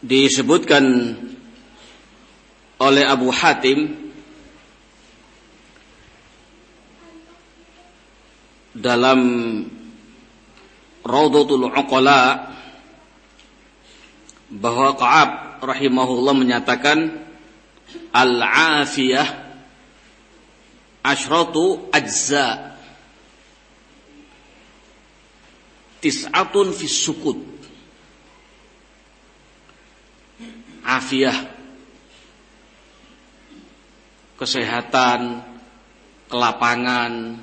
disebutkan oleh Abu Hatim dalam Raudatul Uqala bahwa Ka'ab rahimahullah menyatakan al-afiyah asyratu ajza. Tis'atun fis sukut afiah, kesehatan, kelapangan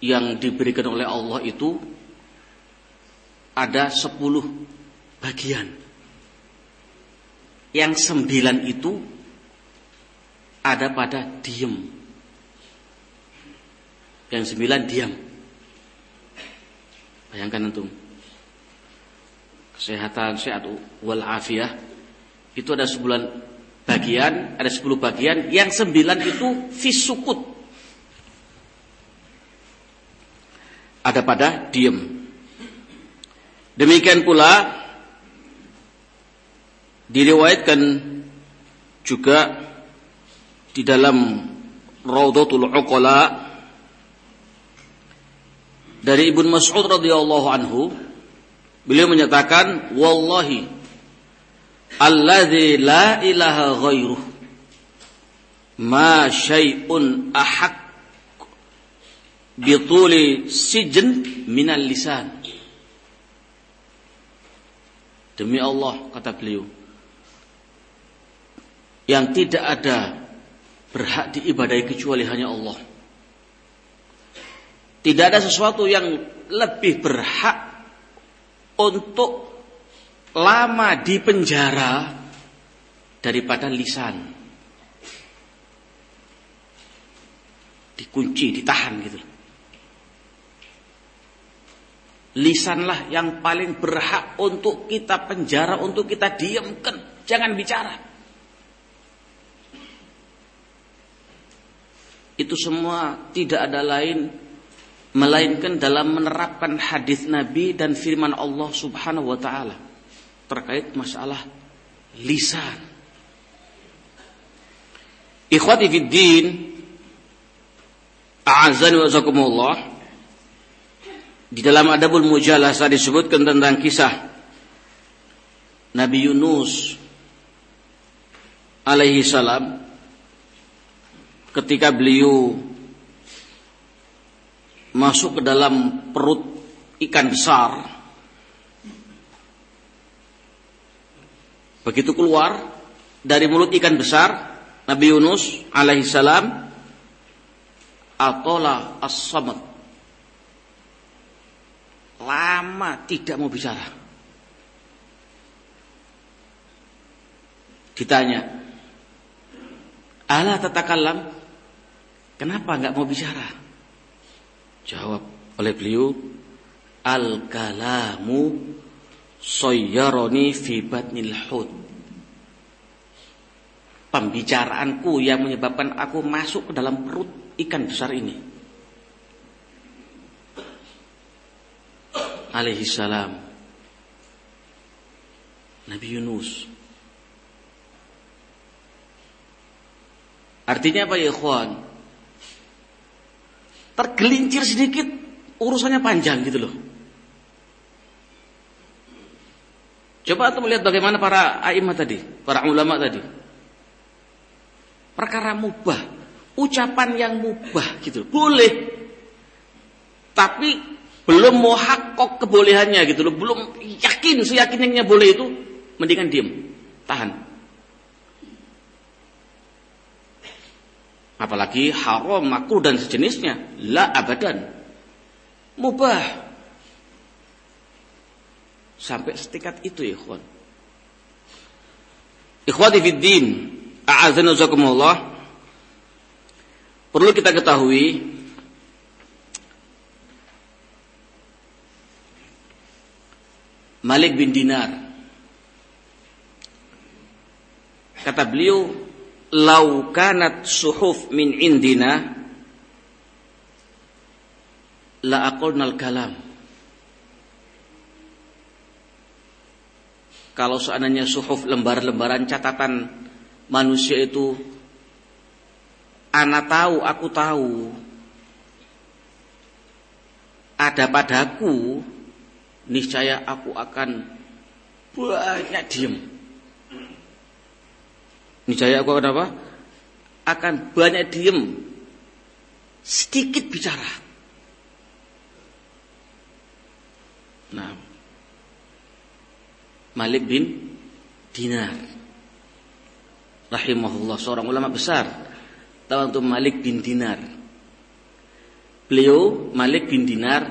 yang diberikan oleh Allah itu ada sepuluh bagian. Yang sembilan itu ada pada diem. Yang sembilan diam. Bayangkan antum kesehatan sehat wal afiyah itu ada sebulan bagian, ada sepuluh bagian, yang sembilan itu fisukut. Ada pada diem. Demikian pula diriwayatkan juga di dalam Raudatul Uqala dari Ibnu Mas'ud radhiyallahu anhu Beliau menyatakan wallahi alladzi la ilaha ghairuh ma syai'un ahak bituli sijn minal lisan. Demi Allah kata beliau yang tidak ada berhak diibadahi kecuali hanya Allah. Tidak ada sesuatu yang lebih berhak untuk lama di penjara daripada lisan. Dikunci, ditahan gitu. Lisanlah yang paling berhak untuk kita penjara, untuk kita diamkan. Jangan bicara. Itu semua tidak ada lain melainkan dalam menerapkan hadis Nabi dan firman Allah Subhanahu wa taala terkait masalah lisan. Ikhwati fid din, a'azzani wa zakumullah. Di dalam Adabul Mujalasah disebutkan tentang kisah Nabi Yunus alaihi salam ketika beliau masuk ke dalam perut ikan besar. Begitu keluar dari mulut ikan besar, Nabi Yunus alaihissalam atola as-samad. Lama tidak mau bicara. Ditanya, Allah tatakallam, kenapa nggak mau bicara? Jawab oleh beliau, Al-kalamu soyyaroni fi batnil hud. Pembicaraanku yang menyebabkan aku masuk ke dalam perut ikan besar ini. Alaihi salam. Nabi Yunus. Artinya apa ya ikhwan? Tergelincir sedikit urusannya panjang gitu loh. Coba atau melihat bagaimana para aimah tadi, para ulama tadi. Perkara mubah, ucapan yang mubah gitu, boleh. Tapi belum mau hakok kebolehannya gitu loh, belum yakin seyakinnya boleh itu, mendingan diem, tahan. Apalagi haram makruh dan sejenisnya la abadan mubah. Sampai setingkat itu ya ikhwan. Ikhwati fid din, a'adzana Perlu kita ketahui Malik bin Dinar kata beliau lau kanat suhuf min indina la aqulnal kalam kalau seandainya suhuf lembar-lembaran catatan manusia itu ana tahu aku tahu. Ada padaku niscaya aku akan banyak diem niscaya aku akan apa? Akan banyak diem. Sedikit bicara. Nah, Malik bin Dinar. Rahimahullah seorang ulama besar. Tahu untuk Malik bin Dinar? Beliau Malik bin Dinar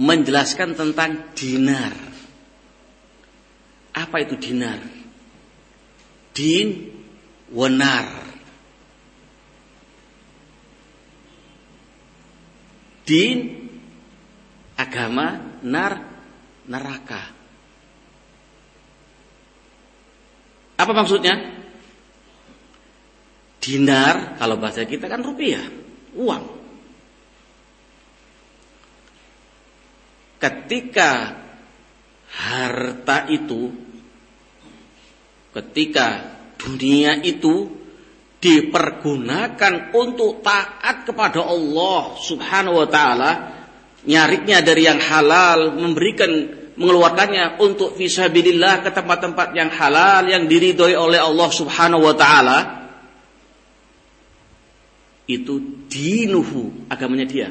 menjelaskan tentang dinar. Apa itu dinar? Din wenar din agama nar neraka. Apa maksudnya? Dinar, kalau bahasa kita kan rupiah, uang. Ketika harta itu, ketika dunia itu dipergunakan untuk taat kepada Allah Subhanahu wa taala, nyariknya dari yang halal, memberikan mengeluarkannya untuk fisabilillah ke tempat-tempat yang halal yang diridhoi oleh Allah Subhanahu wa taala. Itu dinuhu agamanya dia.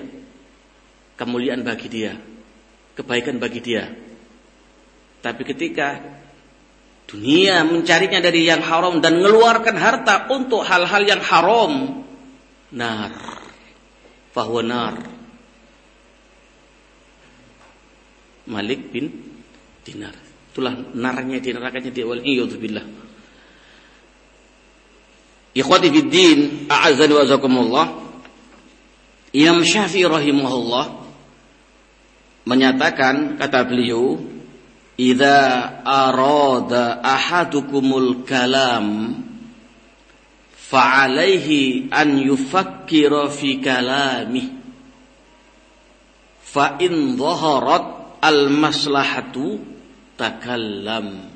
Kemuliaan bagi dia. Kebaikan bagi dia. Tapi ketika dunia mencarinya dari yang haram dan mengeluarkan harta untuk hal-hal yang haram nar fahuwa nar Malik bin Dinar. Itulah narnya di nerakanya di awal billah. Ikhwati fid din, a'azzani wa azakumullah. Imam Syafi'i rahimahullah menyatakan kata beliau, "Idza arada ahadukumul kalam fa'alaihi an yufakkira fi kalami fa in dhaharat al maslahatu takallam.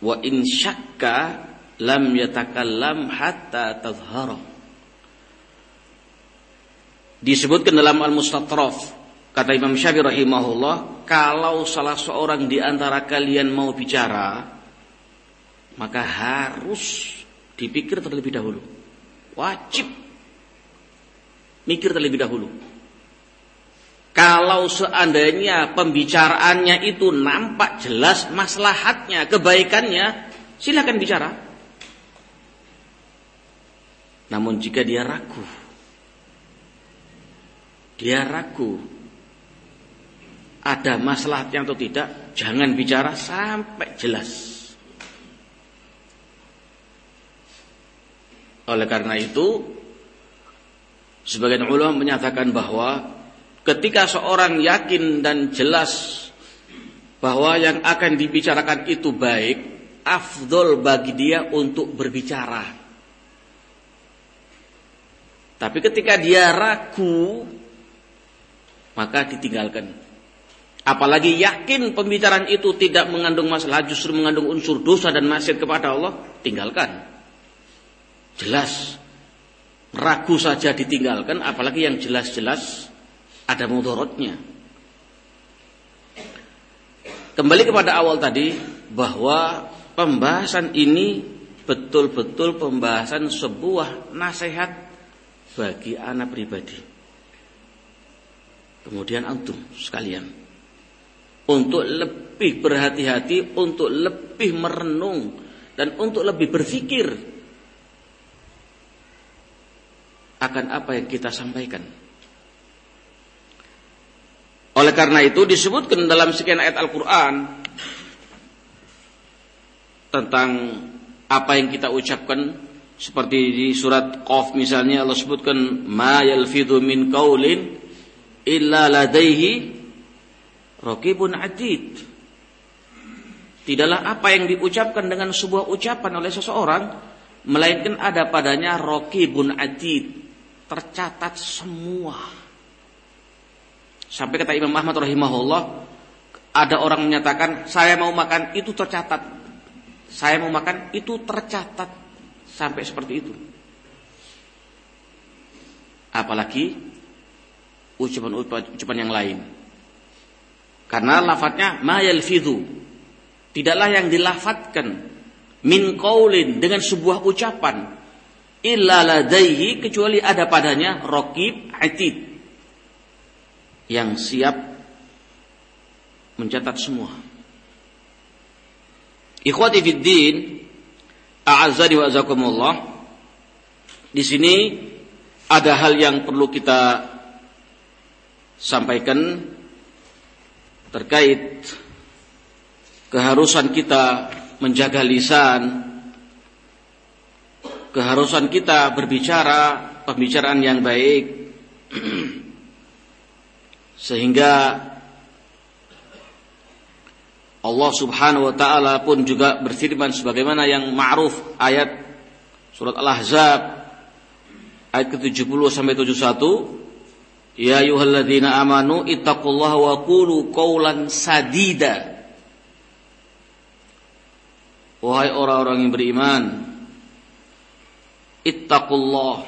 Wa in syakka lam yatakallam hatta tazhara disebutkan dalam al mustatraf kata Imam Syafi'i rahimahullah kalau salah seorang di antara kalian mau bicara maka harus dipikir terlebih dahulu wajib mikir terlebih dahulu kalau seandainya pembicaraannya itu nampak jelas maslahatnya, kebaikannya, silakan bicara. Namun jika dia ragu, dia ragu ada maslahatnya atau tidak, jangan bicara sampai jelas. Oleh karena itu, sebagian ulama menyatakan bahwa Ketika seorang yakin dan jelas bahwa yang akan dibicarakan itu baik, afdol bagi dia untuk berbicara. Tapi ketika dia ragu, maka ditinggalkan. Apalagi yakin pembicaraan itu tidak mengandung masalah, justru mengandung unsur dosa dan maksiat kepada Allah, tinggalkan. Jelas. Ragu saja ditinggalkan, apalagi yang jelas-jelas ada mudorotnya. Kembali kepada awal tadi bahwa pembahasan ini betul-betul pembahasan sebuah nasihat bagi anak pribadi. Kemudian antum sekalian untuk lebih berhati-hati, untuk lebih merenung dan untuk lebih berpikir akan apa yang kita sampaikan. Oleh karena itu disebutkan dalam sekian ayat Al-Quran tentang apa yang kita ucapkan. Seperti di surat Qaf misalnya Allah sebutkan ma yalfidhu min qaulin illa ladaihi raqibun atid. Tidaklah apa yang diucapkan dengan sebuah ucapan oleh seseorang melainkan ada padanya raqibun atid, tercatat semua. Sampai kata Imam Ahmad rahimahullah, ada orang menyatakan, saya mau makan itu tercatat. Saya mau makan itu tercatat. Sampai seperti itu. Apalagi ucapan-ucapan yang lain. Karena lafadznya mayal fidu. Tidaklah yang dilafatkan min qaulin dengan sebuah ucapan illa ladaihi kecuali ada padanya raqib atid yang siap mencatat semua. Ikhwati fid din, a'azzani wa azakumullah. Di sini ada hal yang perlu kita sampaikan terkait keharusan kita menjaga lisan, keharusan kita berbicara pembicaraan yang baik Sehingga Allah Subhanahu wa taala pun juga berfirman sebagaimana yang ma'ruf ayat surat Al-Ahzab ayat ke-70 sampai 71 Ya ayyuhalladzina amanu ittaqullaha wa qulu qawlan sadida. Wahai orang-orang yang beriman ittaqullah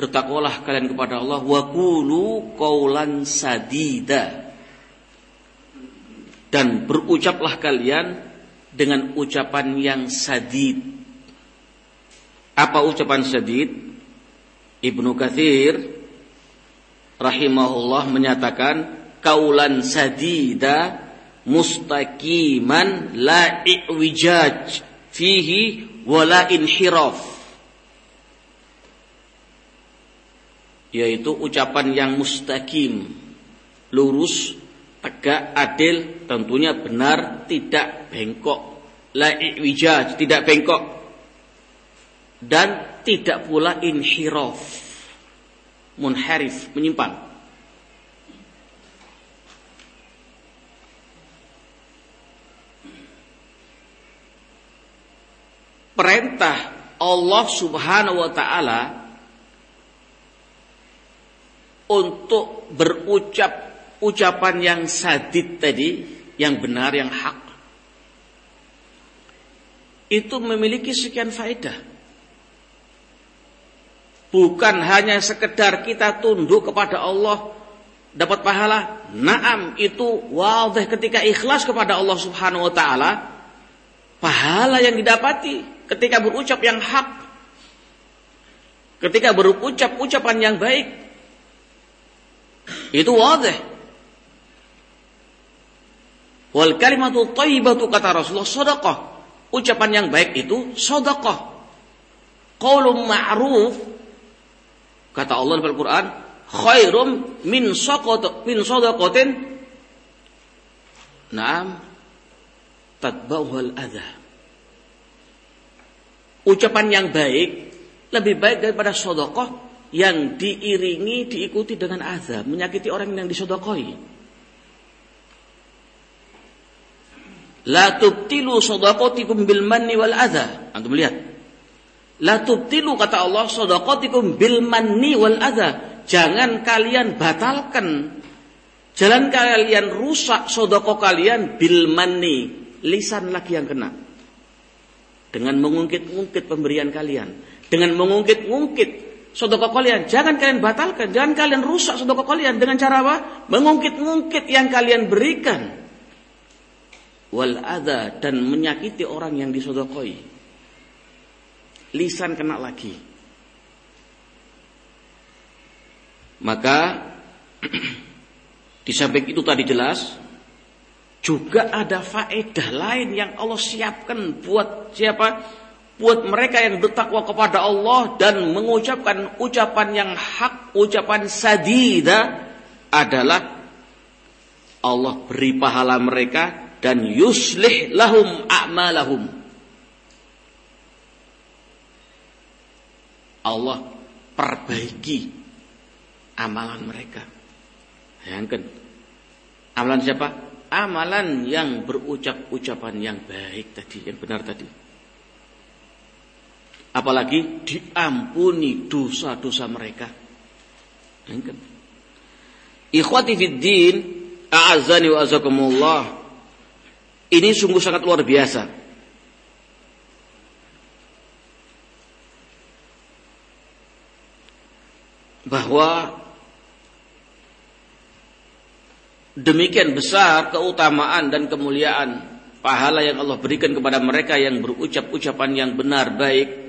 bertakwalah kalian kepada Allah. Wa qulu qaulan sadida. Dan berucaplah kalian dengan ucapan yang sadid. Apa ucapan sadid? Ibnu Katsir rahimahullah menyatakan kaulan sadida mustaqiman la i'wijaj fihi wala inhiraf. Yaitu ucapan yang mustaqim, lurus, tegak, adil, tentunya benar, tidak bengkok, la wijaj, tidak bengkok. Dan tidak pula inhiraf, munharif, menyimpang. Perintah Allah Subhanahu wa taala untuk berucap ucapan yang sadid tadi, yang benar, yang hak, itu memiliki sekian faedah. Bukan hanya sekedar kita tunduk kepada Allah dapat pahala. Naam itu wadih ketika ikhlas kepada Allah Subhanahu wa taala pahala yang didapati ketika berucap yang hak. Ketika berucap ucapan yang baik itu wadih. Wal kalimatu thayyibatu kata Rasulullah sadaqah. Ucapan yang baik itu sadaqah. Qaulun ma'ruf kata Allah dalam Al-Qur'an khairum min saqat min sadaqatin Naam tatba'uhal adha. Ucapan yang baik lebih baik daripada sedekah yang diiringi diikuti dengan azab, menyakiti orang yang disodokoi. La tubtilu sodakotikum bil manni wal adha. Antum lihat. La tubtilu kata Allah sodakotikum bil manni wal adha. Jangan kalian batalkan. Jalan kalian rusak sodoko kalian bil manni. Lisan lagi yang kena. Dengan mengungkit-ungkit pemberian kalian. Dengan mengungkit-ungkit sodoko kalian. Jangan kalian batalkan, jangan kalian rusak sodoko kalian dengan cara apa? Mengungkit-ungkit yang kalian berikan. Wal ada dan menyakiti orang yang disodokoi. Lisan kena lagi. Maka di samping itu tadi jelas juga ada faedah lain yang Allah siapkan buat siapa? buat mereka yang bertakwa kepada Allah dan mengucapkan ucapan yang hak, ucapan sadida adalah Allah beri pahala mereka dan yuslih lahum a'malahum. Allah perbaiki amalan mereka. Bayangkan. Amalan siapa? Amalan yang berucap ucapan yang baik tadi, yang benar tadi. Apalagi diampuni dosa-dosa mereka. Bayangkan. Ikhwati fid din, wa azakumullah. Ini sungguh sangat luar biasa. Bahwa demikian besar keutamaan dan kemuliaan pahala yang Allah berikan kepada mereka yang berucap ucapan yang benar baik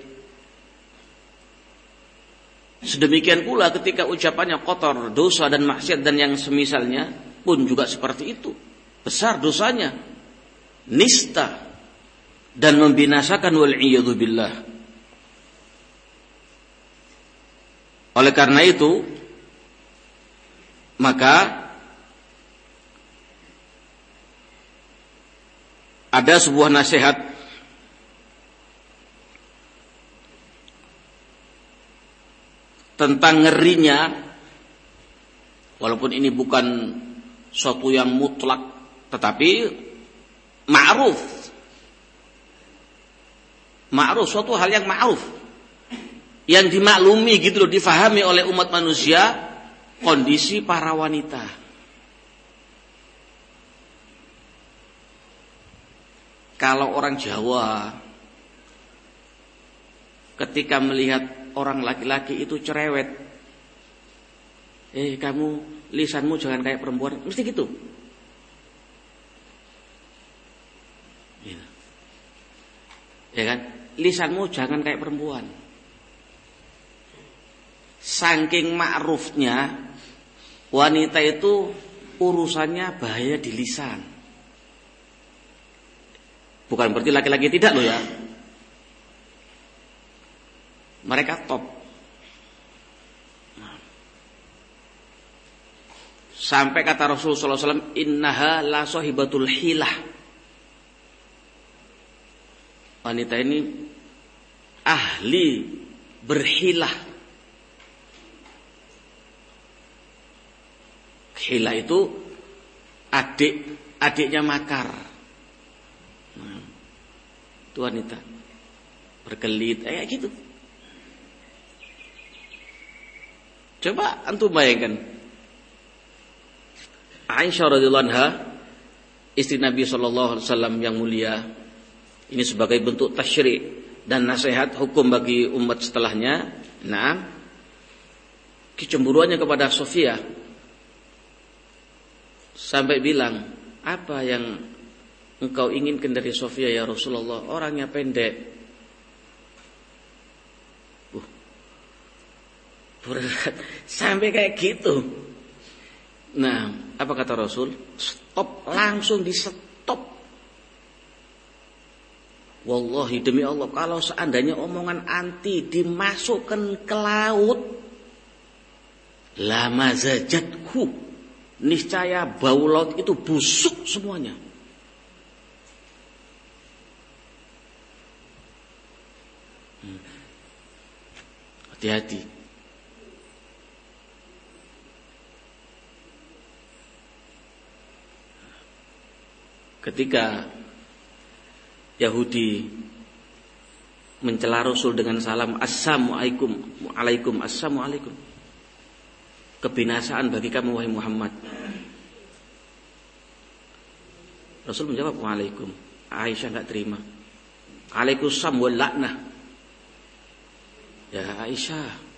Sedemikian pula ketika ucapannya kotor, dosa dan maksiat dan yang semisalnya pun juga seperti itu. Besar dosanya. Nista dan membinasakan wal billah. Oleh karena itu, maka ada sebuah nasihat tentang ngerinya walaupun ini bukan suatu yang mutlak tetapi ma'ruf. Ma'ruf suatu hal yang ma'ruf yang dimaklumi gitu loh difahami oleh umat manusia kondisi para wanita kalau orang Jawa ketika melihat orang laki-laki itu cerewet. Eh kamu lisanmu jangan kayak perempuan, mesti gitu. Gitu. Ya kan? Lisanmu jangan kayak perempuan. Saking ma'rufnya wanita itu urusannya bahaya di lisan. Bukan berarti laki-laki tidak loh ya. Mereka top. Sampai kata Rasulullah SAW, Innaha la sohibatul hilah. Wanita ini ahli berhilah. Hilah itu adik adiknya makar. Nah, itu wanita berkelit, eh gitu. Coba antum bayangkan. Aisyah radhiyallahu anha, istri Nabi sallallahu alaihi wasallam yang mulia, ini sebagai bentuk tasyri' dan nasihat hukum bagi umat setelahnya. Nah, kecemburuannya kepada Sofia sampai bilang, "Apa yang engkau inginkan dari Sofia ya Rasulullah? Orangnya pendek, berat sampai kayak gitu. Nah, apa kata Rasul? Stop, langsung di stop. Wallahi demi Allah, kalau seandainya omongan anti dimasukkan ke laut, lama zajatku, niscaya bau laut itu busuk semuanya. Hmm. Hati-hati. ketika Yahudi mencela Rasul dengan salam Assalamualaikum Waalaikum Assalamualaikum Kebinasaan bagi kamu wahai Muhammad. Rasul menjawab Waalaikum. Aisyah nggak terima. Waalaikumsalam wal laknah. Ya Aisyah.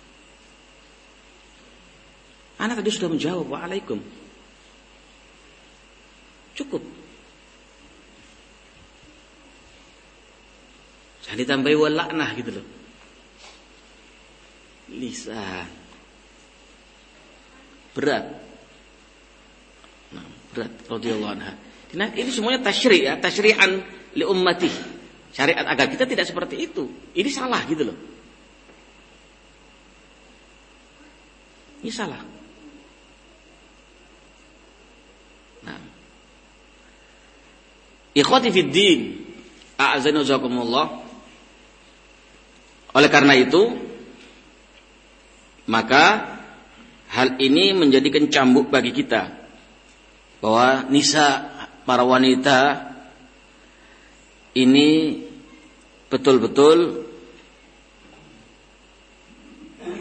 Anak tadi sudah menjawab Waalaikum. Cukup. Jangan ditambahi walaknah gitu loh. Lisan. Berat. Nah, berat radhiyallahu anha. Nah, ini semuanya tasyri' ya, tasyri'an li ummati. Syariat agama kita tidak seperti itu. Ini salah gitu loh. Ini salah. Nah, Ikhwati fid din, a'azani Oleh karena itu, maka hal ini menjadikan cambuk bagi kita bahwa nisa para wanita ini betul-betul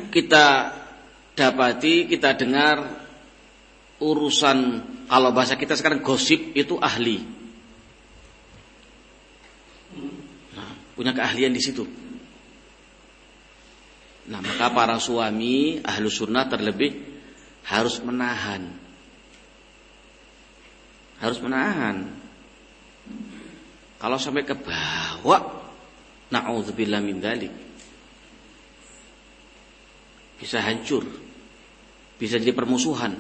kita dapati, kita dengar urusan kalau bahasa kita sekarang gosip itu ahli. Nah, punya keahlian di situ. Nah, maka para suami ahlu sunnah terlebih harus menahan. Harus menahan. Kalau sampai ke bawah, na'udzubillah min dalik. Bisa hancur. Bisa jadi permusuhan.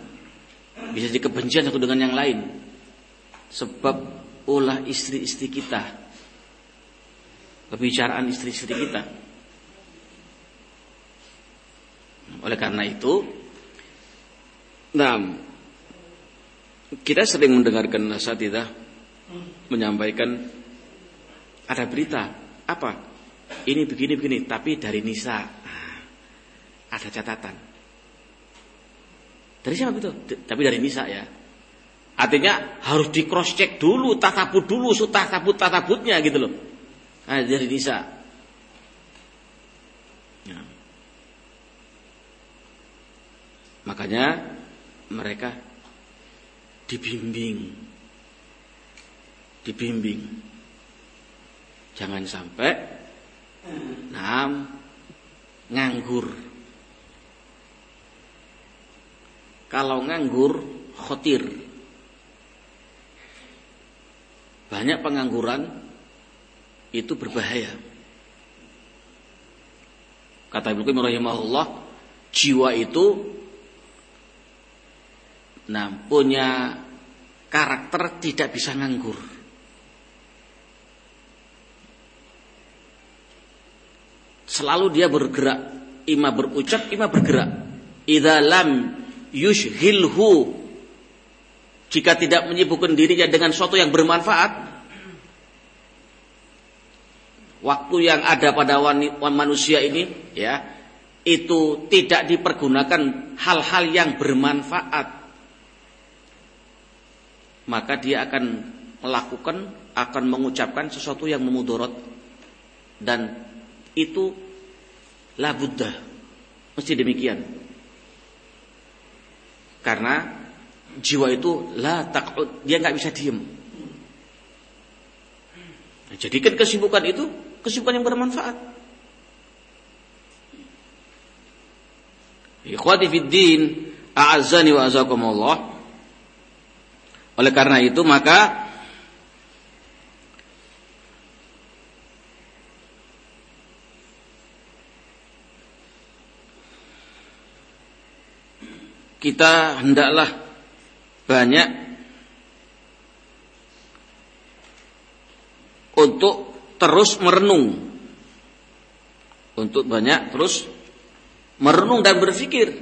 Bisa jadi kebencian satu dengan yang lain. Sebab ulah istri-istri kita. Pembicaraan istri-istri kita Oleh karena itu, nah, kita sering mendengarkan tidak menyampaikan ada berita apa? Ini begini begini tapi dari Nisa. Nah, ada catatan. Dari siapa itu tapi dari Nisa ya. Artinya harus di cross check dulu tatabut dulu sutah tabut tatabutnya gitu loh. Nah, dari Nisa Makanya mereka dibimbing. Dibimbing. Jangan sampai nam nganggur. Kalau nganggur khotir. Banyak pengangguran itu berbahaya. Kata Ibnu Qayyim rahimahullah, jiwa itu Nah, punya karakter tidak bisa nganggur. Selalu dia bergerak, ima berucap, ima bergerak. Idza lam yushhilhu jika tidak menyibukkan dirinya dengan sesuatu yang bermanfaat, waktu yang ada pada manusia ini ya itu tidak dipergunakan hal-hal yang bermanfaat maka dia akan melakukan akan mengucapkan sesuatu yang memudorot. Dan itu la buddha mesti demikian. Karena jiwa itu la takut dia nggak bisa diem. Nah, jadikan kesibukan itu kesibukan yang bermanfaat. Ikhwati fid din a'azzani wa azakumullah oleh karena itu maka kita hendaklah banyak untuk terus merenung. Untuk banyak terus merenung dan berpikir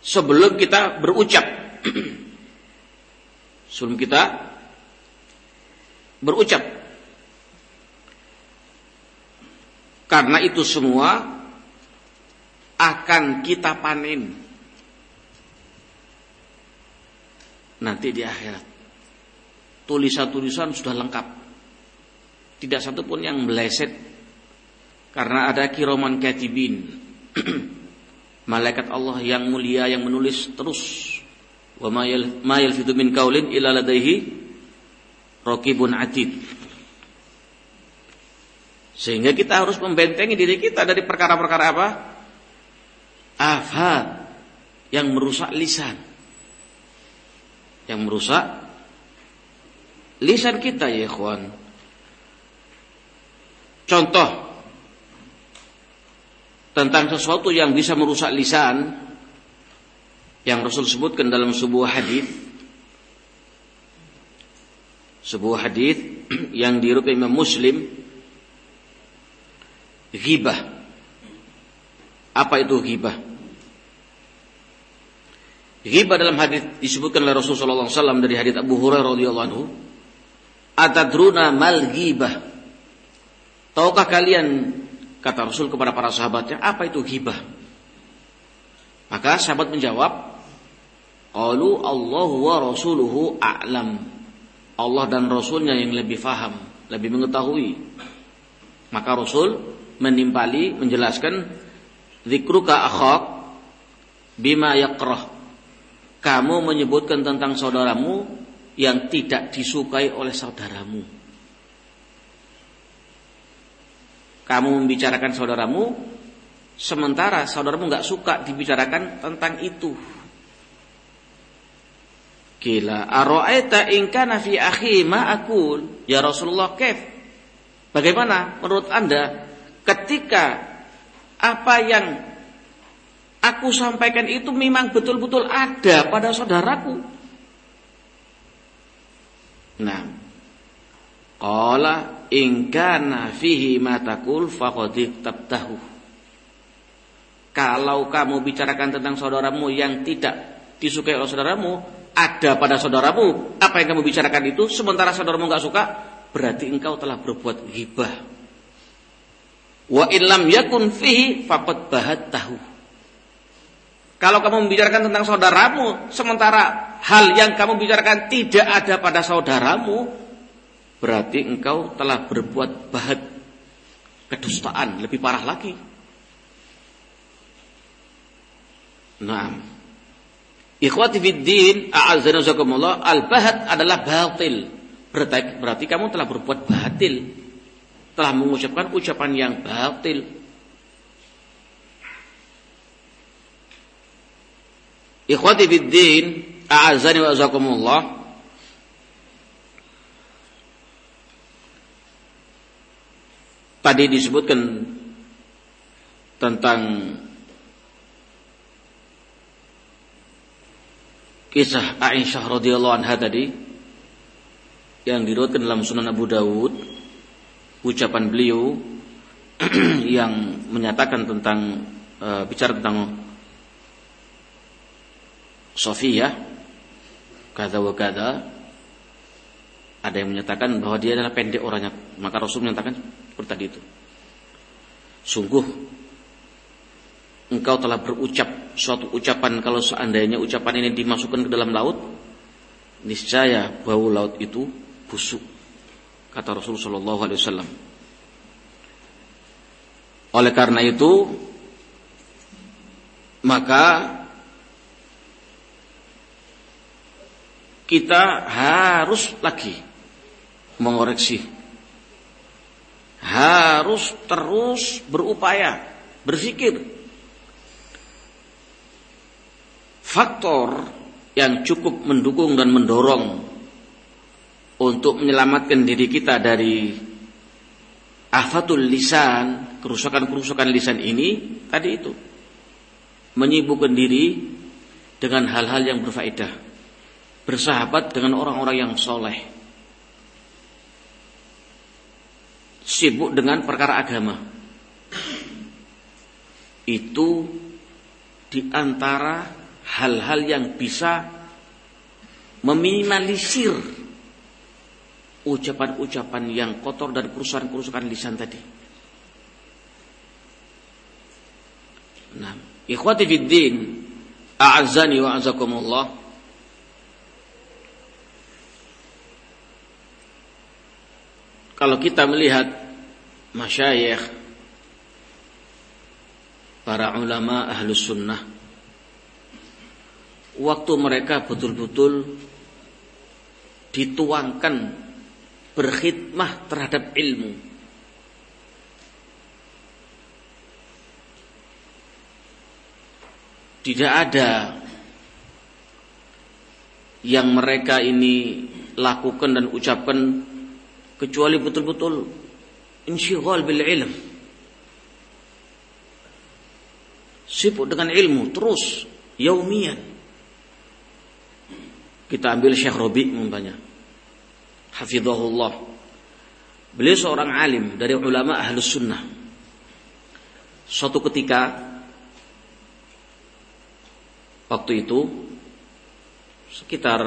sebelum kita berucap Sebelum kita berucap. Karena itu semua akan kita panen nanti di akhirat. Tulisan-tulisan sudah lengkap. Tidak satu pun yang meleset karena ada kiroman katibin. Malaikat Allah yang mulia yang menulis terus wa ma yalfidu min qaulin illa ladaihi raqibun atid. Sehingga kita harus membentengi diri kita dari perkara-perkara apa? Afat yang merusak lisan. Yang merusak lisan kita ya ikhwan. Contoh tentang sesuatu yang bisa merusak lisan yang Rasul sebutkan dalam sebuah hadis sebuah hadis yang diriwayatkan Imam Muslim ghibah apa itu ghibah Ghibah dalam hadis disebutkan oleh Rasulullah SAW dari hadis Abu Hurairah radhiyallahu anhu. Atadruna mal ghibah. Tahukah kalian kata Rasul kepada para sahabatnya apa itu ghibah? Maka sahabat menjawab, Qalu Allah wa rasuluhu a'lam. Allah dan Rasulnya yang lebih faham, lebih mengetahui. Maka Rasul menimpali menjelaskan zikruka akhak bima yakrah kamu menyebutkan tentang saudaramu yang tidak disukai oleh saudaramu. Kamu membicarakan saudaramu, sementara saudaramu nggak suka dibicarakan tentang itu. Kila aro'aita ingkana fi akhi ma akul ya Rasulullah kef. Bagaimana menurut Anda ketika apa yang aku sampaikan itu memang betul-betul ada pada saudaraku. Nah, qala in kana fihi ma taqul faqad tabtahu. Kalau kamu bicarakan tentang saudaramu yang tidak disukai oleh saudaramu, ada pada saudaramu, apa yang kamu bicarakan itu sementara saudaramu nggak suka, berarti engkau telah berbuat ghibah. Wa illam yakun fihi faqad bahat tahu. Kalau kamu membicarakan tentang saudaramu, sementara hal yang kamu bicarakan tidak ada pada saudaramu, berarti engkau telah berbuat bahat kedustaan, lebih parah lagi. Nah, ikhwati fiddin, a'azzana al-bahat adalah batil. Berarti, berarti kamu telah berbuat batil. Telah mengucapkan ucapan yang batil. Ikhwati fid din, a'azani wa azakumullah. Tadi disebutkan tentang kisah Aisyah radhiyallahu anha tadi yang diriwayatkan dalam Sunan Abu Dawud ucapan beliau yang menyatakan tentang uh, bicara tentang Sofia kata wa kata ada yang menyatakan bahwa dia adalah pendek orangnya. Maka Rasul menyatakan seperti tadi itu. Sungguh engkau telah berucap suatu ucapan kalau seandainya ucapan ini dimasukkan ke dalam laut niscaya bau laut itu busuk kata Rasul Shallallahu Alaihi Wasallam oleh karena itu maka kita harus lagi mengoreksi. Harus terus berupaya, berpikir. Faktor yang cukup mendukung dan mendorong untuk menyelamatkan diri kita dari afatul lisan, kerusakan-kerusakan lisan ini tadi itu. Menyibukkan diri dengan hal-hal yang berfaedah bersahabat dengan orang-orang yang soleh. Sibuk dengan perkara agama. Itu di antara hal-hal yang bisa meminimalisir ucapan-ucapan yang kotor dan kerusakan-kerusakan lisan tadi. Nah, ikhwati fid din, a'azzani wa azakumullah. Kalau kita melihat masyayikh para ulama ahlus sunnah waktu mereka betul-betul dituangkan berkhidmah terhadap ilmu. Tidak ada yang mereka ini lakukan dan ucapkan kecuali betul-betul insyighal bil ilm. Sibuk dengan ilmu terus yaumian kita ambil Syekh Robi umpamanya hafizahullah. Beliau seorang alim dari ulama ahlus sunnah. Suatu ketika waktu itu sekitar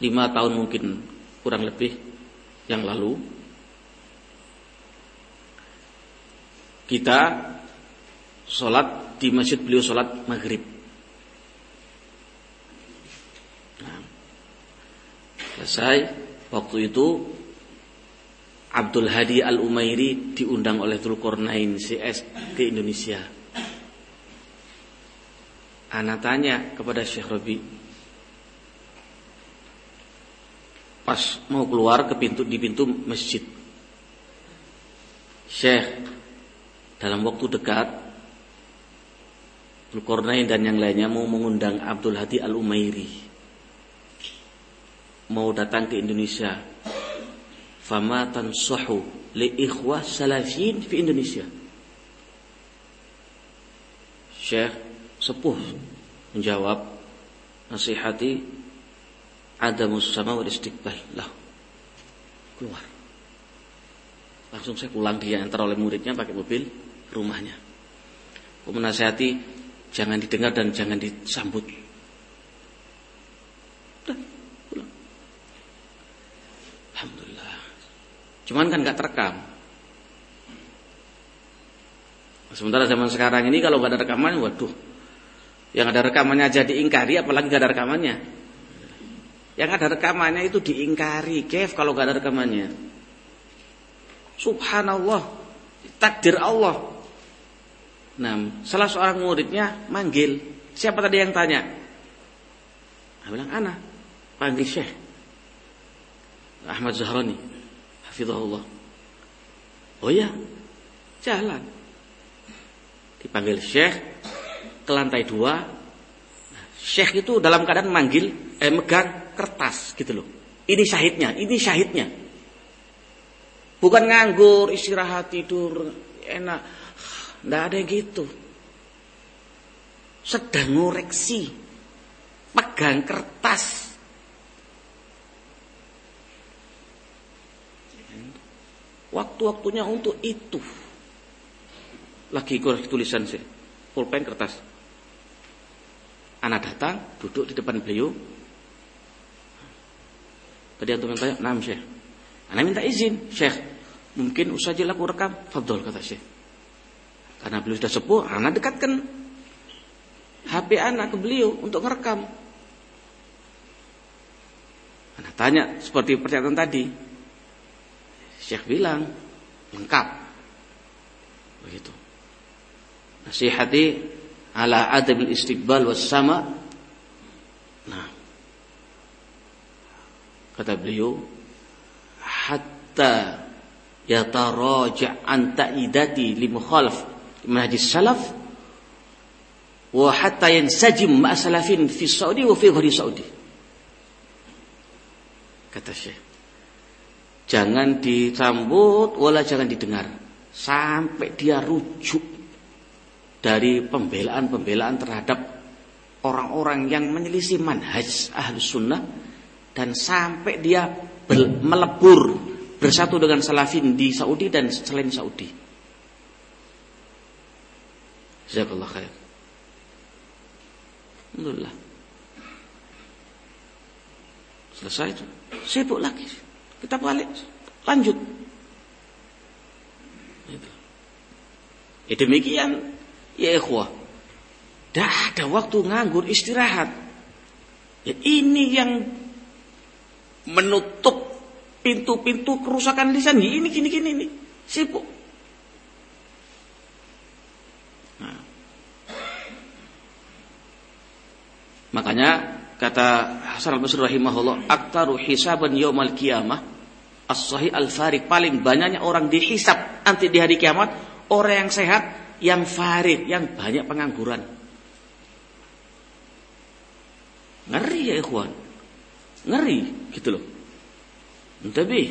lima tahun mungkin kurang lebih yang lalu kita sholat di masjid beliau sholat maghrib nah, selesai waktu itu Abdul Hadi Al Umairi diundang oleh Dzulkarnain CS ke Indonesia. Ana tanya kepada Syekh Robi pas mau keluar ke pintu di pintu masjid. Syekh dalam waktu dekat Dzulkarnain dan yang lainnya mau mengundang Abdul Hadi Al Umairi mau datang ke Indonesia. Fama tansuhu li ikhwah salafin fi Indonesia. Syekh sepuh menjawab nasihati adamus sama wa istiqbal lah keluar. Langsung saya pulang dia antar oleh muridnya pakai mobil rumahnya. Aku menasihati jangan didengar dan jangan disambut Cuman kan nggak terekam. Sementara zaman sekarang ini kalau nggak ada rekaman, waduh, yang ada rekamannya aja diingkari, apalagi nggak ada rekamannya. Yang ada rekamannya itu diingkari, Kev kalau nggak ada rekamannya. Subhanallah, takdir Allah. Nah, salah seorang muridnya manggil, siapa tadi yang tanya? Dia bilang, Ana, panggil Syekh. Ahmad Zahrani. Hafizahullah. Oh ya, jalan. Dipanggil Syekh ke lantai dua. Syekh itu dalam keadaan manggil, eh, megang kertas gitu loh. Ini syahidnya, ini syahidnya. Bukan nganggur, istirahat, tidur, enak. Nggak ada gitu. Sedang ngoreksi. Pegang kertas. Waktu-waktunya untuk itu. Lagi ikut tulisan saya. Pulpen kertas. Anak datang, duduk di depan beliau. Tadi antum tanya, "Nam, Syekh." Anak minta izin, Syekh. Mungkin usah aku rekam. Fadol kata Syekh. Karena beliau sudah sepuh, anak dekatkan HP anak ke beliau untuk merekam. Anak tanya seperti pernyataan tadi, Syekh bilang lengkap. Begitu. Nasihati ala adab istiqbal was sama. Nah. Kata beliau hatta yataraja' an ta'idati li mukhalaf manhaj salaf wa hatta yansajim ma salafin fi Saudi wa fi ghairi Saudi. Kata Syekh Jangan disambut wala jangan didengar sampai dia rujuk dari pembelaan-pembelaan terhadap orang-orang yang menyelisih manhaj ahlus sunnah dan sampai dia melebur bersatu dengan salafin di Saudi dan selain Saudi. Jazakallah khair. Alhamdulillah. Selesai itu. Sibuk lagi. Kita balik, lanjut. Ya demikian, ya ikhwah. Dah ada waktu nganggur istirahat. Ya ini yang menutup pintu-pintu kerusakan lisan. Ya ini gini gini ini sibuk. Nah. Makanya kata Hasan al-Basri rahimahullah, aktaru hisaban yaumal qiyamah as-sahih al-farid paling banyaknya orang dihisap nanti di hari kiamat orang yang sehat yang farid yang banyak pengangguran. Ngeri ya ikhwan? Ngeri gitu loh. Tapi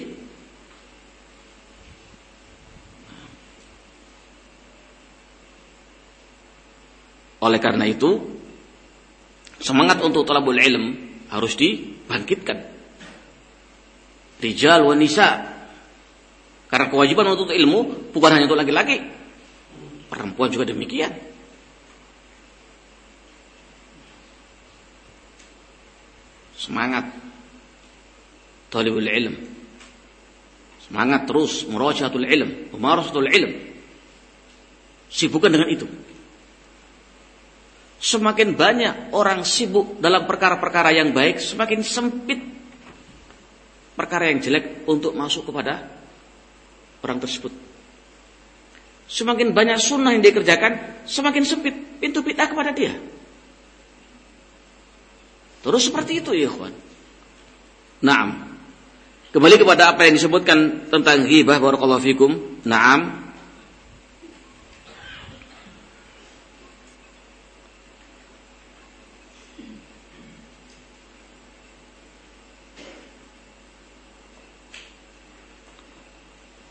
oleh karena itu semangat untuk talabul ilm harus dibangkitkan rijal wanita. Karena kewajiban untuk ilmu bukan hanya untuk laki-laki. Perempuan juga demikian. Semangat. Talibul ilm. Semangat terus murajatul ilm, memarasatul ilm. Sibukkan dengan itu. Semakin banyak orang sibuk dalam perkara-perkara yang baik, semakin sempit perkara yang jelek untuk masuk kepada orang tersebut. Semakin banyak sunnah yang dikerjakan, semakin sempit pintu bid'ah kepada dia. Terus seperti itu ya ikhwan. Naam. Kembali kepada apa yang disebutkan tentang ghibah barakallahu fikum. Naam.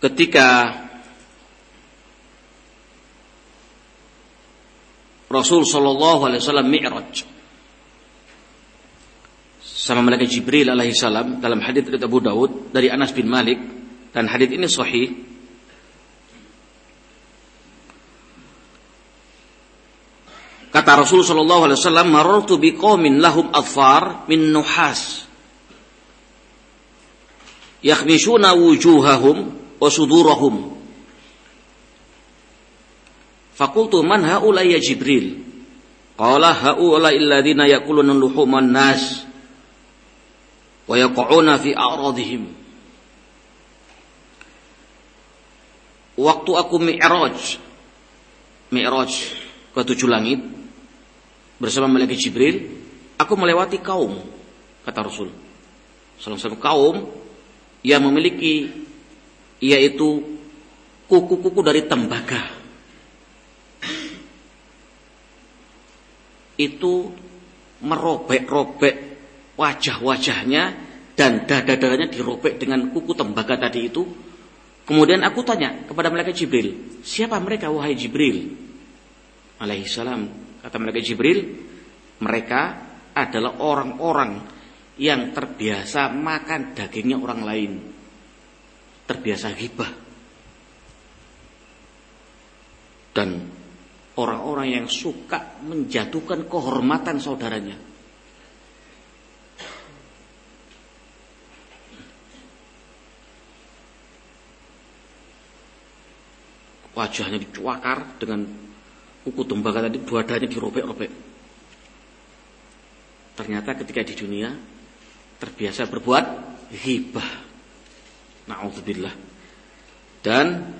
Ketika Rasul Shallallahu Alaihi Wasallam Mi'raj sama malaikat Jibril alaihi salam dalam hadis dari Abu Daud dari Anas bin Malik dan hadis ini sahih Kata Rasul sallallahu alaihi wasallam, "Marartu biqaumin lahum afar min nuhas." Yakhmishuna wujuhahum wa sudurahum. Fakultu man haula ya Jibril? Qala haula alladziina yakuluna luhuman nas wa yaq'una fi a'radihim. Waktu aku mi'raj Mi'raj ke tujuh langit bersama malaikat Jibril, aku melewati kaum kata Rasul. Salah satu kaum yang memiliki yaitu kuku-kuku dari tembaga. Itu merobek-robek wajah-wajahnya dan dada-dadanya dirobek dengan kuku tembaga tadi itu. Kemudian aku tanya kepada malaikat Jibril, siapa mereka wahai Jibril? Alaihissalam kata malaikat Jibril, mereka adalah orang-orang yang terbiasa makan dagingnya orang lain terbiasa hibah dan orang-orang yang suka menjatuhkan kehormatan saudaranya. Wajahnya dicuakar dengan kuku tembaga tadi badannya dirobek-robek. Ternyata ketika di dunia terbiasa berbuat hibah Na'udzubillah. Dan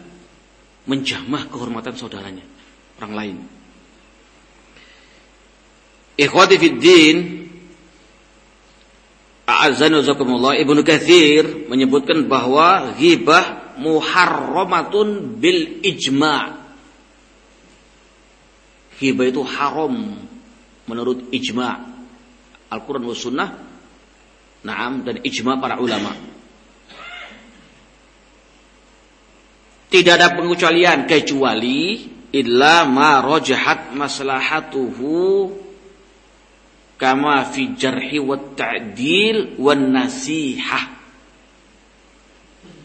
menjamah kehormatan saudaranya, orang lain. Ikhwati fid din, A'azzanazakumullah Ibnu Katsir menyebutkan bahwa ghibah muharramatun bil ijma'. Ghibah itu haram menurut ijma' Al-Quran wa Sunnah. Naam dan ijma' para ulama. Tidak ada pengecualian kecuali illa ma rajahat maslahatuhu kama fi jarhi wa ta'dil wan nasihah.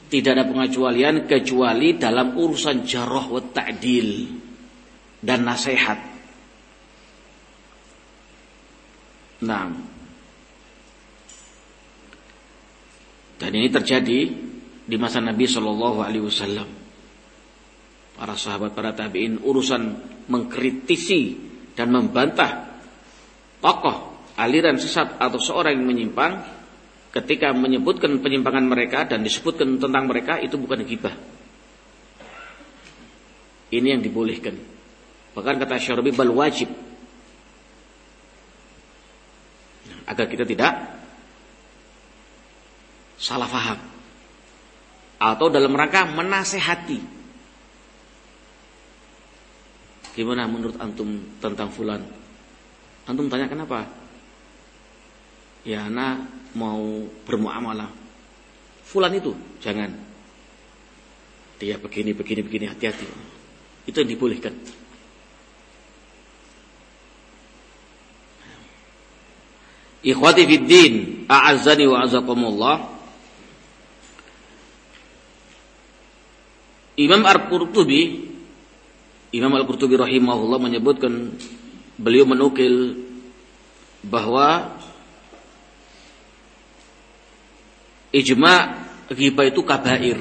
Tidak ada pengecualian kecuali dalam urusan jarah wa ta'dil dan nasihat. Nah. Dan ini terjadi di masa Nabi Shallallahu alaihi wasallam para sahabat, para tabi'in urusan mengkritisi dan membantah tokoh aliran sesat atau seorang yang menyimpang ketika menyebutkan penyimpangan mereka dan disebutkan tentang mereka itu bukan gibah. Ini yang dibolehkan. Bahkan kata Syarabi bal wajib. Agar kita tidak salah faham. Atau dalam rangka menasehati Gimana menurut antum tentang fulan? Antum tanya kenapa? Ya, anak mau bermuamalah. Fulan itu jangan. Dia begini, begini, begini, hati-hati. Itu yang dibolehkan. Ikhwati fid din, a'azzani wa azakumullah. Imam Ar-Qurtubi Imam Al-Qurtubi rahimahullah menyebutkan beliau menukil bahwa ijma ghibah itu kabair.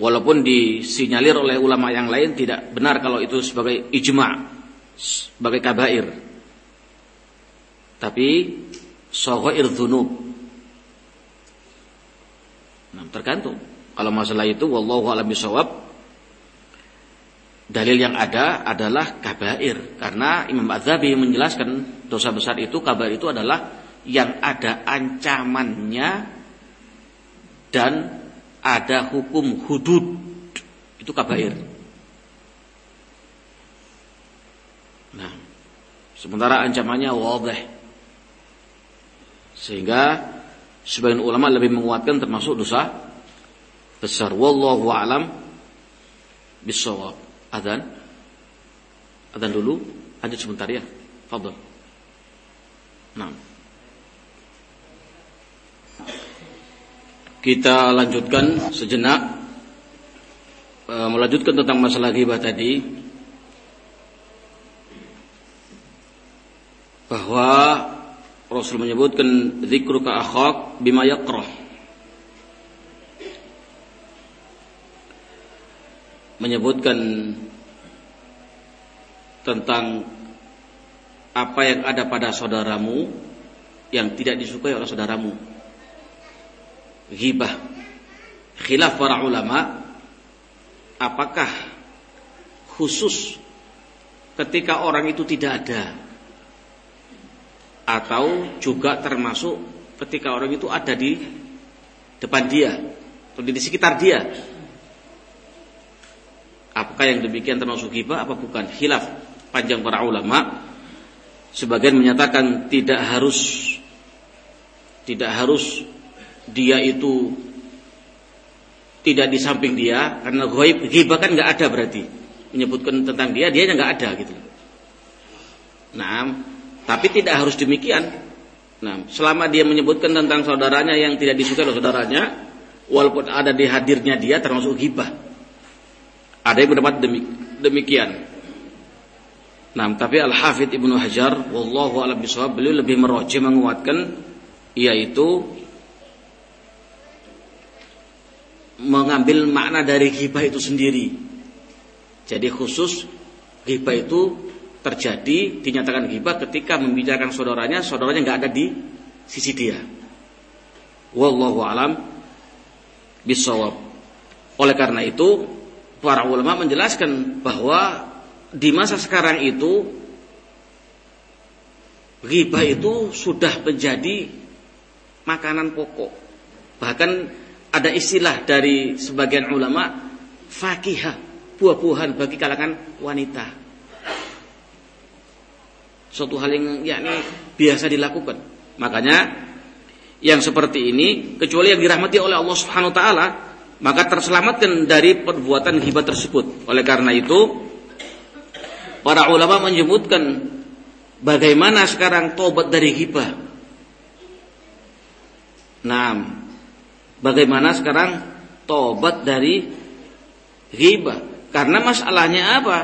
Walaupun disinyalir oleh ulama yang lain tidak benar kalau itu sebagai ijma, sebagai kabair. Tapi sogoir dhunub. Nah, tergantung. Kalau masalah itu, wallahu a'lam bishawab, dalil yang ada adalah kabair. Karena Imam Adzabi menjelaskan dosa besar itu, kabair itu adalah yang ada ancamannya dan ada hukum hudud itu kabair. Nah, sementara ancamannya wadih. Sehingga sebagian ulama lebih menguatkan termasuk dosa besar. Wallahu alam bisawab. Adzan. Adzan dulu. Lanjut sebentar ya. Fadhil. Nah. Kita lanjutkan sejenak e, melanjutkan tentang masalah ghibah tadi bahwa Rasul menyebutkan zikruka akhak bima yakrah menyebutkan tentang apa yang ada pada saudaramu yang tidak disukai oleh saudaramu ghibah. Khilaf para ulama apakah khusus ketika orang itu tidak ada atau juga termasuk ketika orang itu ada di depan dia atau di sekitar dia. Apakah yang demikian termasuk ghibah apa bukan? Khilaf panjang para ulama. Sebagian menyatakan tidak harus tidak harus dia itu tidak di samping dia karena ghaib kan nggak ada berarti menyebutkan tentang dia dia nggak ada gitu. Nah, tapi tidak harus demikian. Nah, selama dia menyebutkan tentang saudaranya yang tidak disukai oleh saudaranya, walaupun ada di hadirnya dia termasuk ghibah. Ada yang mendapat demikian. Nah, tapi Al Hafidh Ibnu Hajar, wallahu a'lam bishawab, beliau lebih meroji menguatkan yaitu mengambil makna dari ghibah itu sendiri. Jadi khusus ghibah itu terjadi dinyatakan ghibah ketika membicarakan saudaranya, saudaranya nggak ada di sisi dia. Wallahu alam bisawab. Oleh karena itu, para ulama menjelaskan bahwa di masa sekarang itu ghibah itu sudah menjadi makanan pokok. Bahkan ada istilah dari sebagian ulama fakihah, buah-buahan bagi kalangan wanita. Suatu hal yang yakni biasa dilakukan. Makanya yang seperti ini kecuali yang dirahmati oleh Allah Subhanahu wa taala maka terselamatkan dari perbuatan hibah tersebut. Oleh karena itu para ulama menyebutkan bagaimana sekarang tobat dari hibah. Nah, Bagaimana sekarang tobat dari ghibah? Karena masalahnya apa?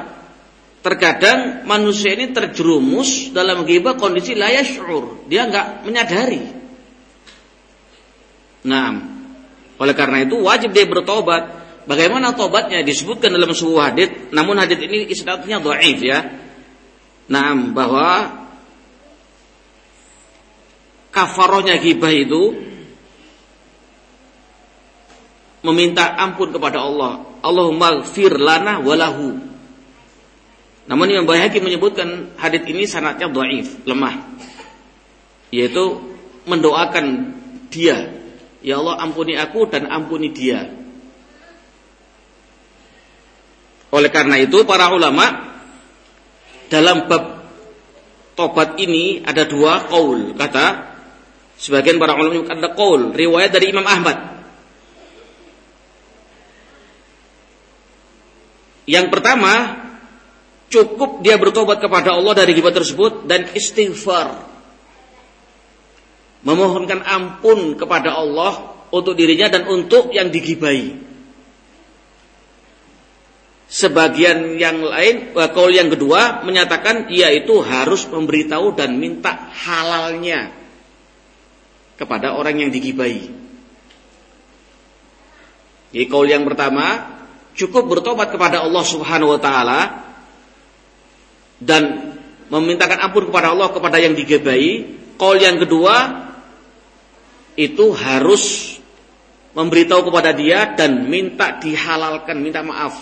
Terkadang manusia ini terjerumus dalam ghibah kondisi layak syur. Dia nggak menyadari. Nah, oleh karena itu wajib dia bertobat. Bagaimana tobatnya disebutkan dalam sebuah hadis, namun hadis ini isnadnya dhaif ya. Nah, bahwa kafarohnya ghibah itu meminta ampun kepada Allah. Allahumma gfir lana walahu. Namun Imam Bayhaqi menyebutkan hadis ini sanatnya dhaif, lemah. Yaitu mendoakan dia, ya Allah ampuni aku dan ampuni dia. Oleh karena itu para ulama dalam bab tobat ini ada dua kaul kata sebagian para ulama ada kaul riwayat dari Imam Ahmad Yang pertama, cukup dia bertobat kepada Allah dari ghibah tersebut dan istighfar. Memohonkan ampun kepada Allah untuk dirinya dan untuk yang digibai. Sebagian yang lain, eh, kalau yang kedua menyatakan ia itu harus memberitahu dan minta halalnya. kepada orang yang digibai. Jadi kaul yang pertama cukup bertobat kepada Allah Subhanahu wa taala dan memintakan ampun kepada Allah kepada yang digibai. Kaul yang kedua itu harus memberitahu kepada dia dan minta dihalalkan, minta maaf.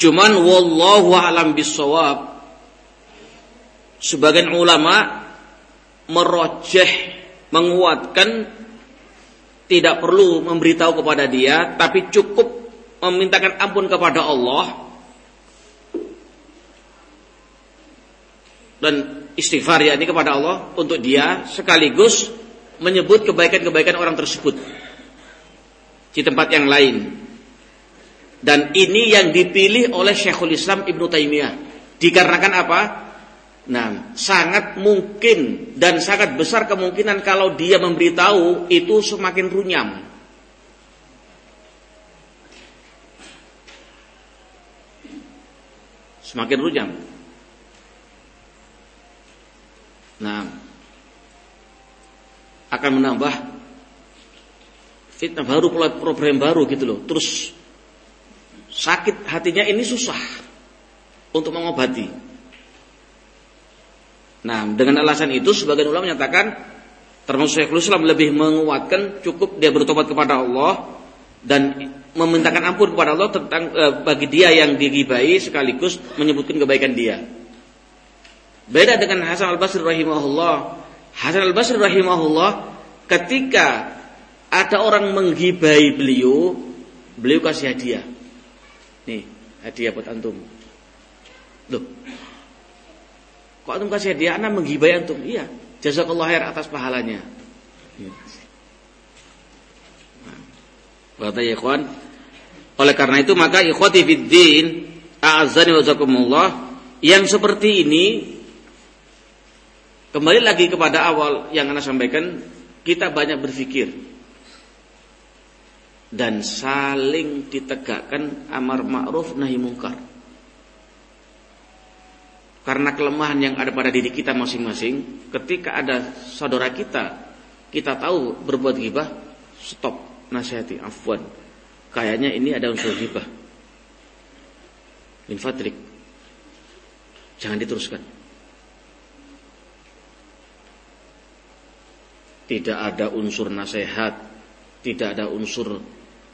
Cuman wallahu alam bisawab. Sebagian ulama merojeh menguatkan tidak perlu memberitahu kepada dia tapi cukup memintakan ampun kepada Allah dan istighfar ya ini kepada Allah untuk dia sekaligus menyebut kebaikan-kebaikan orang tersebut di tempat yang lain. Dan ini yang dipilih oleh Syekhul Islam Ibnu Taimiyah. Dikarenakan apa? Nah, sangat mungkin dan sangat besar kemungkinan kalau dia memberitahu itu semakin runyam. Semakin runyam. Nah, akan menambah fitnah baru, problem baru gitu loh. Terus sakit hatinya ini susah untuk mengobati. Nah, dengan alasan itu sebagian ulama menyatakan termasuk Syekhul Islam lebih menguatkan cukup dia bertobat kepada Allah dan memintakan ampun kepada Allah tentang e, bagi dia yang digibai sekaligus menyebutkan kebaikan dia. Beda dengan Hasan Al Basri rahimahullah Hasan al Basri rahimahullah ketika ada orang menggibai beliau, beliau kasih hadiah. Nih, hadiah buat antum. Loh. Kok antum kasih hadiah anak menggibai antum? Iya, jazakallah khair atas pahalanya. Kata ya ikhwan, oleh karena itu maka ikhwati fid din, a'azzani wa yang seperti ini Kembali lagi kepada awal yang Anda sampaikan, kita banyak berpikir dan saling ditegakkan amar ma'ruf nahi mungkar. Karena kelemahan yang ada pada diri kita masing-masing, ketika ada saudara kita, kita tahu berbuat gibah, stop, nasihati, afwan. Kayaknya ini ada unsur gibah. Infatrik. Jangan diteruskan. Tidak ada unsur nasihat, tidak ada unsur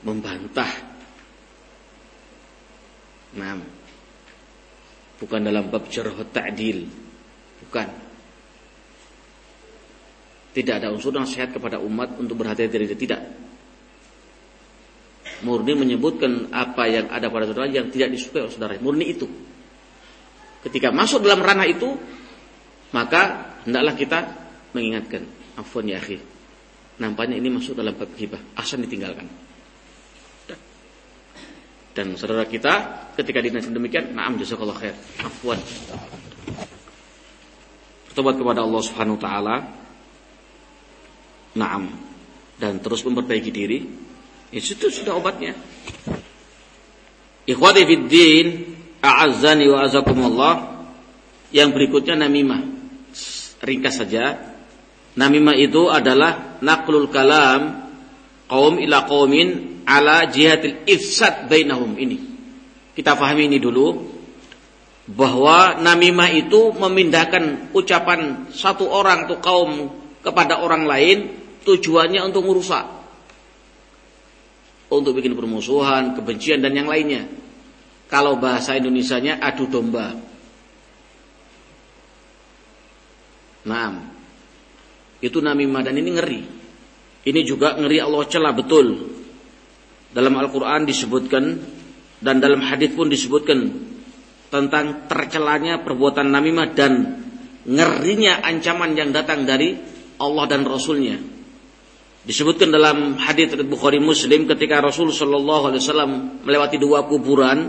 membantah. Nah, bukan dalam bab jarh ta'dil. Bukan. Tidak ada unsur nasihat kepada umat untuk berhati-hati tidak. Murni menyebutkan apa yang ada pada saudara yang tidak disukai oleh saudara. Murni itu. Ketika masuk dalam ranah itu, maka hendaklah kita mengingatkan Afwan ya akhi. Nampaknya ini masuk dalam bab ghibah. Asan ditinggalkan. Dan saudara kita ketika dinasihat demikian, na'am jazakallahu khair. Afwan. Bertobat kepada Allah Subhanahu wa taala. Naam. Dan terus memperbaiki diri. Itu sudah obatnya. Ikhwati fid din, a'azzani wa azakumullah. Yang berikutnya namimah. Ringkas saja Namimah itu adalah naklul kalam kaum ila kaumin ala jihadil ifsad bainahum ini. Kita pahami ini dulu bahwa namimah itu memindahkan ucapan satu orang atau kaum kepada orang lain tujuannya untuk merusak. Untuk bikin permusuhan, kebencian dan yang lainnya. Kalau bahasa Indonesianya adu domba. Nah, itu namimah dan ini ngeri. Ini juga ngeri Allah celah betul. Dalam Al-Quran disebutkan dan dalam hadis pun disebutkan tentang tercelanya perbuatan namimah dan ngerinya ancaman yang datang dari Allah dan Rasulnya. Disebutkan dalam hadis Bukhari Muslim ketika Rasul Shallallahu Alaihi Wasallam melewati dua kuburan,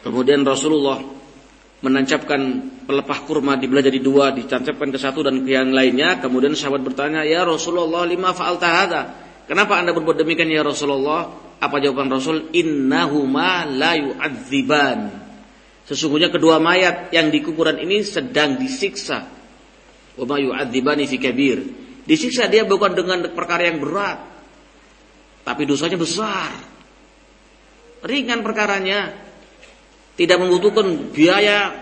kemudian Rasulullah menancapkan pelepah kurma dibelah jadi dua, ditancapkan ke satu dan ke yang lainnya. Kemudian sahabat bertanya, "Ya Rasulullah, lima fa'alta hadza?" Kenapa Anda berbuat demikian ya Rasulullah? Apa jawaban Rasul? Innahuma la yu'adziban. Sesungguhnya kedua mayat yang di kuburan ini sedang disiksa Wa ma yu'adzibani fi kabir. Disiksa dia bukan dengan perkara yang berat, tapi dosanya besar. Ringan perkaranya, tidak membutuhkan biaya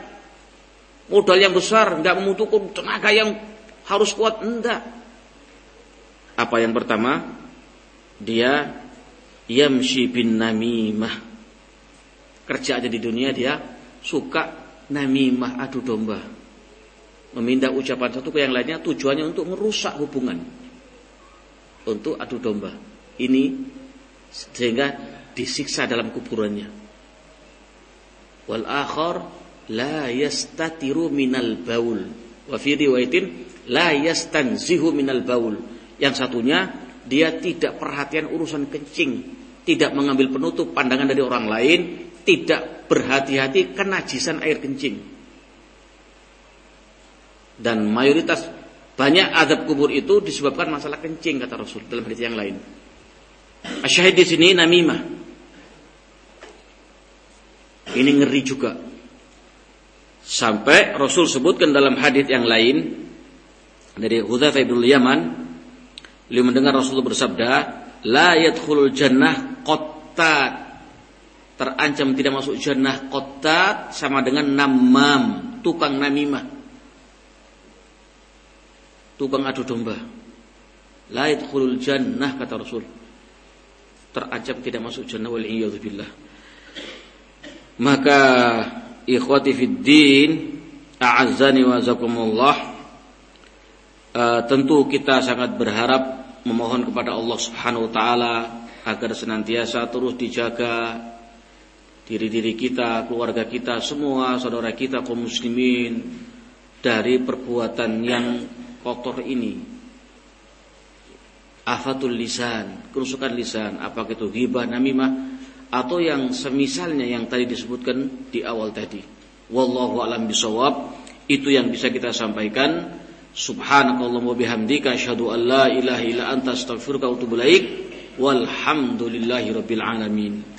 modal yang besar, tidak membutuhkan tenaga yang harus kuat, enggak. Apa yang pertama? Dia yamshi bin namimah. Kerja aja di dunia dia suka namimah adu domba memindah ucapan satu ke yang lainnya tujuannya untuk merusak hubungan untuk adu domba ini sehingga disiksa dalam kuburannya wal akhar la yastatiru minal baul wa fi riwayatin la yastanzihu minal baul yang satunya dia tidak perhatian urusan kencing tidak mengambil penutup pandangan dari orang lain tidak berhati-hati kenajisan air kencing dan mayoritas banyak adab kubur itu disebabkan masalah kencing kata Rasul dalam hadis yang lain. Asyahid di sini namimah. Ini ngeri juga. Sampai Rasul sebutkan dalam hadis yang lain dari Hudzaifah bin Yaman, beliau mendengar Rasul bersabda, "La yadkhulul jannah qattat." Terancam tidak masuk jannah qattat sama dengan namam, tukang namimah tukang adu domba. La yadkhulul jannah kata Rasul. Terancam tidak masuk jannah wal billah. Maka ikhwati fid a'azzani wa zakumullah uh, tentu kita sangat berharap memohon kepada Allah Subhanahu wa taala agar senantiasa terus dijaga diri-diri kita, keluarga kita, semua saudara kita kaum muslimin dari perbuatan yang kotor ini. Afatul lisan kerusakan lisan apakah itu ghibah namimah atau yang semisalnya yang tadi disebutkan di awal tadi. Wallahu alam bisawab itu yang bisa kita sampaikan. Subhanakallahumma bihamdika asyhadu an la ilaha illa anta astaghfiruka wa atubu ilaik. Walhamdulillahi rabbil alamin